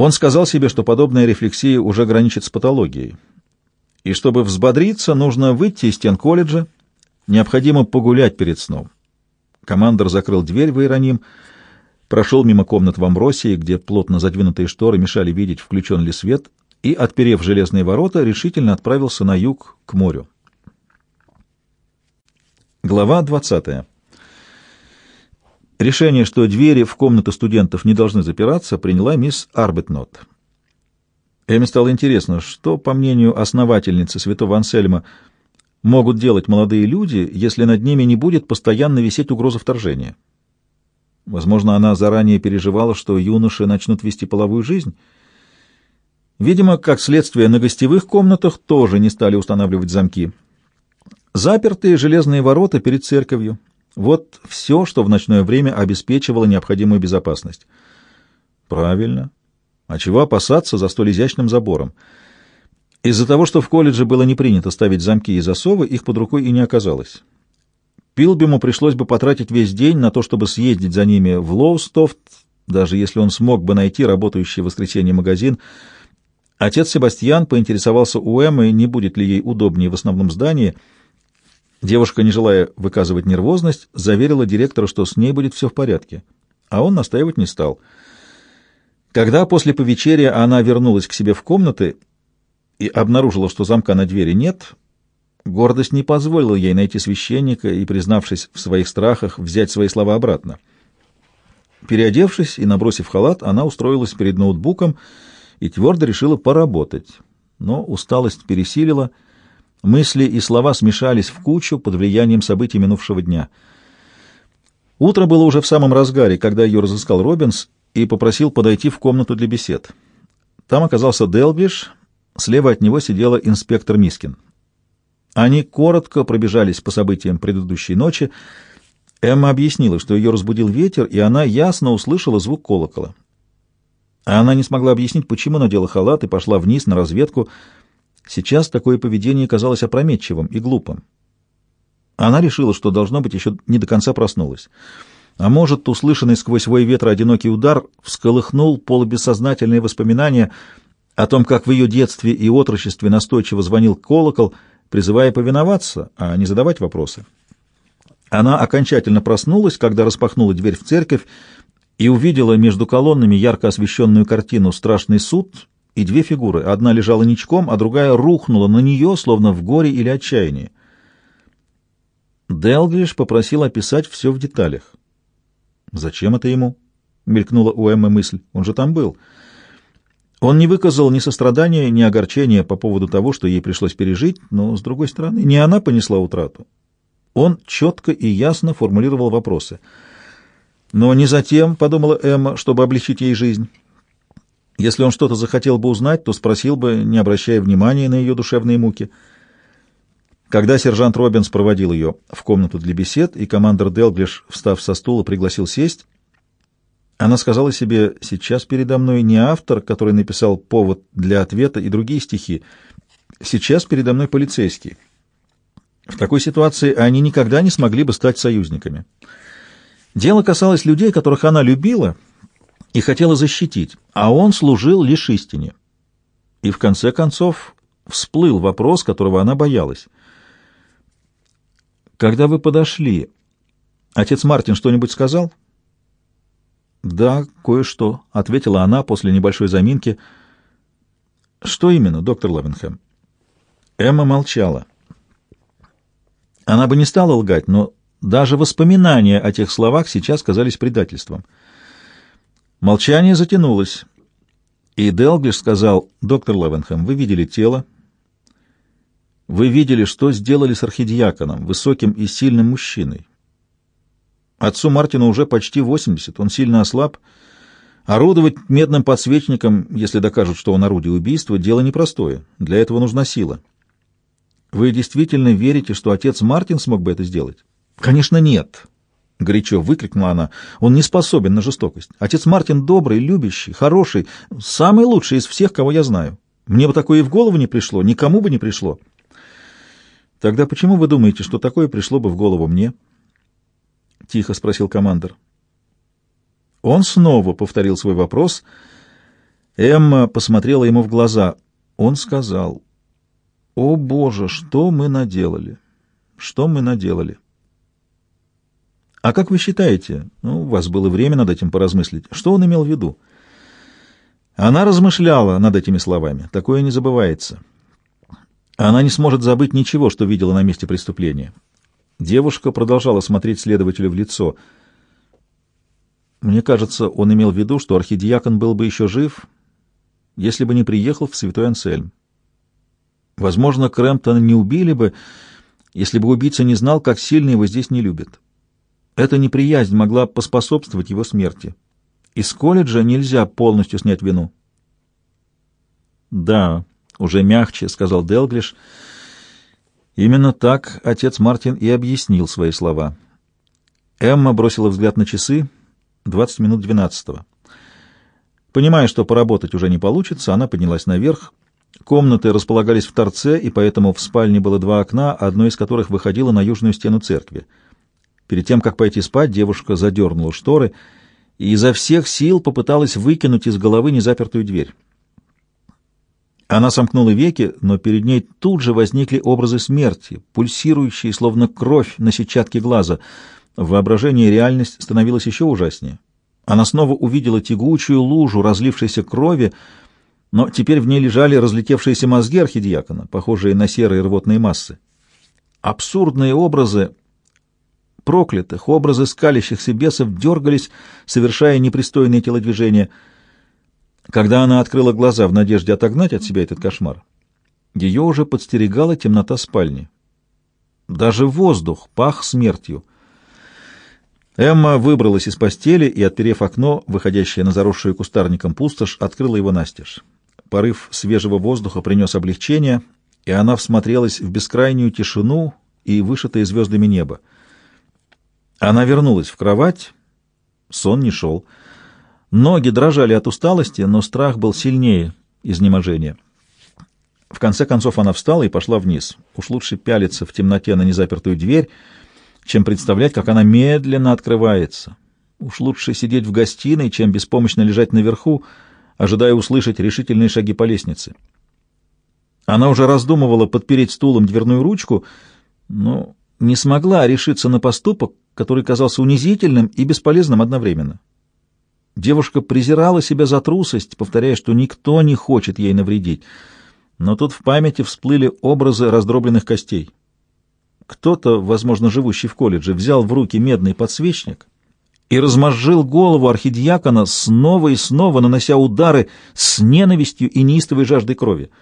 Он сказал себе, что подобная рефлексия уже граничит с патологией. И чтобы взбодриться, нужно выйти из стен колледжа, необходимо погулять перед сном. Командор закрыл дверь в Иероним, прошел мимо комнат в Амбросии, где плотно задвинутые шторы мешали видеть, включен ли свет, и, отперев железные ворота, решительно отправился на юг, к морю. Глава 20. Решение, что двери в комнаты студентов не должны запираться, приняла мисс Арбетнот. Эми стало интересно, что, по мнению основательницы святого Ансельма, могут делать молодые люди, если над ними не будет постоянно висеть угроза вторжения. Возможно, она заранее переживала, что юноши начнут вести половую жизнь. Видимо, как следствие, на гостевых комнатах тоже не стали устанавливать замки. Запертые железные ворота перед церковью. Вот все, что в ночное время обеспечивало необходимую безопасность. Правильно. А чего опасаться за столь изящным забором? Из-за того, что в колледже было не принято ставить замки и засовы, их под рукой и не оказалось. Пилбиму пришлось бы потратить весь день на то, чтобы съездить за ними в Лоустофт, даже если он смог бы найти работающий в воскресенье магазин. Отец Себастьян поинтересовался у Эммы, не будет ли ей удобнее в основном здании. Девушка, не желая выказывать нервозность, заверила директора, что с ней будет все в порядке, а он настаивать не стал. Когда после повечерия она вернулась к себе в комнаты и обнаружила, что замка на двери нет, гордость не позволила ей найти священника и, признавшись в своих страхах, взять свои слова обратно. Переодевшись и набросив халат, она устроилась перед ноутбуком и твердо решила поработать. Но усталость пересилила, мысли и слова смешались в кучу под влиянием событий минувшего дня. Утро было уже в самом разгаре, когда ее разыскал Робинс и попросил подойти в комнату для бесед. Там оказался Делглиш, Слева от него сидела инспектор Мискин. Они коротко пробежались по событиям предыдущей ночи. Эмма объяснила, что ее разбудил ветер, и она ясно услышала звук колокола. Она не смогла объяснить, почему надела халат и пошла вниз на разведку. Сейчас такое поведение казалось опрометчивым и глупым. Она решила, что, должно быть, еще не до конца проснулась. А может, услышанный сквозь вой ветра одинокий удар всколыхнул полубессознательные воспоминания — о том, как в ее детстве и отрочестве настойчиво звонил колокол, призывая повиноваться, а не задавать вопросы. Она окончательно проснулась, когда распахнула дверь в церковь и увидела между колоннами ярко освещенную картину «Страшный суд» и две фигуры. Одна лежала ничком, а другая рухнула на нее, словно в горе или отчаянии. Делглиш попросил описать все в деталях. «Зачем это ему?» — мелькнула у Эммы мысль. «Он же там был». Он не выказал ни сострадания, ни огорчения по поводу того, что ей пришлось пережить, но, с другой стороны, не она понесла утрату. Он четко и ясно формулировал вопросы. Но не затем, — подумала Эмма, — чтобы облегчить ей жизнь. Если он что-то захотел бы узнать, то спросил бы, не обращая внимания на ее душевные муки. Когда сержант Робинс проводил ее в комнату для бесед, и командор Делглиш, встав со стула, пригласил сесть, она сказала себе, сейчас передо мной не автор, который написал повод для ответа и другие стихи. Сейчас передо мной полицейский. В такой ситуации они никогда не смогли бы стать союзниками. Дело касалось людей, которых она любила и хотела защитить, а он служил лишь истине. И в конце концов всплыл вопрос, которого она боялась. «Когда вы подошли, отец Мартин что-нибудь сказал?» «Да, кое-что», — ответила она после небольшой заминки. «Что именно, доктор Лавенхэм?» Эмма молчала. Она бы не стала лгать, но даже воспоминания о тех словах сейчас казались предательством. Молчание затянулось, и Делглиш сказал, «Доктор Лавенхэм, вы видели тело, вы видели, что сделали с архидиаконом, высоким и сильным мужчиной. Отцу Мартину уже почти 80, он сильно ослаб. Орудовать медным подсвечником, если докажут, что он орудие убийства, дело непростое. Для этого нужна сила. Вы действительно верите, что отец Мартин смог бы это сделать? Конечно, нет. Горячо выкрикнула она. Он не способен на жестокость. Отец Мартин добрый, любящий, хороший, самый лучший из всех, кого я знаю. Мне бы такое и в голову не пришло, никому бы не пришло. Тогда почему вы думаете, что такое пришло бы в голову мне? —— тихо спросил командор. Он снова повторил свой вопрос. Эмма посмотрела ему в глаза. Он сказал, «О, Боже, что мы наделали? Что мы наделали?» «А как вы считаете, ну, у вас было время над этим поразмыслить, что он имел в виду?» Она размышляла над этими словами. Такое не забывается. Она не сможет забыть ничего, что видела на месте преступления. Девушка продолжала смотреть следователю в лицо. Мне кажется, он имел в виду, что архидиакон был бы еще жив, если бы не приехал в Святой Ансельм. Возможно, Крэмптона не убили бы, если бы убийца не знал, как сильно его здесь не любят. Эта неприязнь могла поспособствовать его смерти. Из колледжа нельзя полностью снять вину. «Да», — уже мягче сказал Делглиш, — именно так отец Мартин и объяснил свои слова. Эмма бросила взгляд на часы. Двадцать минут двенадцатого. Понимая, что поработать уже не получится, она поднялась наверх. Комнаты располагались в торце, и поэтому в спальне было два окна, одно из которых выходило на южную стену церкви. Перед тем, как пойти спать, девушка задернула шторы и изо всех сил попыталась выкинуть из головы незапертую дверь. Она сомкнула веки, но перед ней тут же возникли образы смерти, пульсирующие, словно кровь на сетчатке глаза. В воображении реальность становилась еще ужаснее. Она снова увидела тягучую лужу разлившейся крови, но теперь в ней лежали разлетевшиеся мозги архидиакона, похожие на серые рвотные массы. Абсурдные образы проклятых, образы скалящихся бесов дергались, совершая непристойные телодвижения — когда она открыла глаза в надежде отогнать от себя этот кошмар, ее уже подстерегала темнота спальни. Даже воздух пах смертью. Эмма выбралась из постели и, отперев окно, выходящее на заросшую кустарником пустошь, открыла его настежь. Порыв свежего воздуха принес облегчение, и она всмотрелась в бескрайнюю тишину и вышитое звездами небо. Она вернулась в кровать, сон не шел. Ноги дрожали от усталости, но страх был сильнее изнеможения. В конце концов она встала и пошла вниз. Уж лучше пялиться в темноте на незапертую дверь, чем представлять, как она медленно открывается. Уж лучше сидеть в гостиной, чем беспомощно лежать наверху, ожидая услышать решительные шаги по лестнице. Она уже раздумывала подпереть стулом дверную ручку, но не смогла решиться на поступок, который казался унизительным и бесполезным одновременно. Девушка презирала себя за трусость, повторяя, что никто не хочет ей навредить. Но тут в памяти всплыли образы раздробленных костей. Кто-то, возможно, живущий в колледже, взял в руки медный подсвечник и размозжил голову архидиакона, снова и снова нанося удары с ненавистью и неистовой жаждой крови —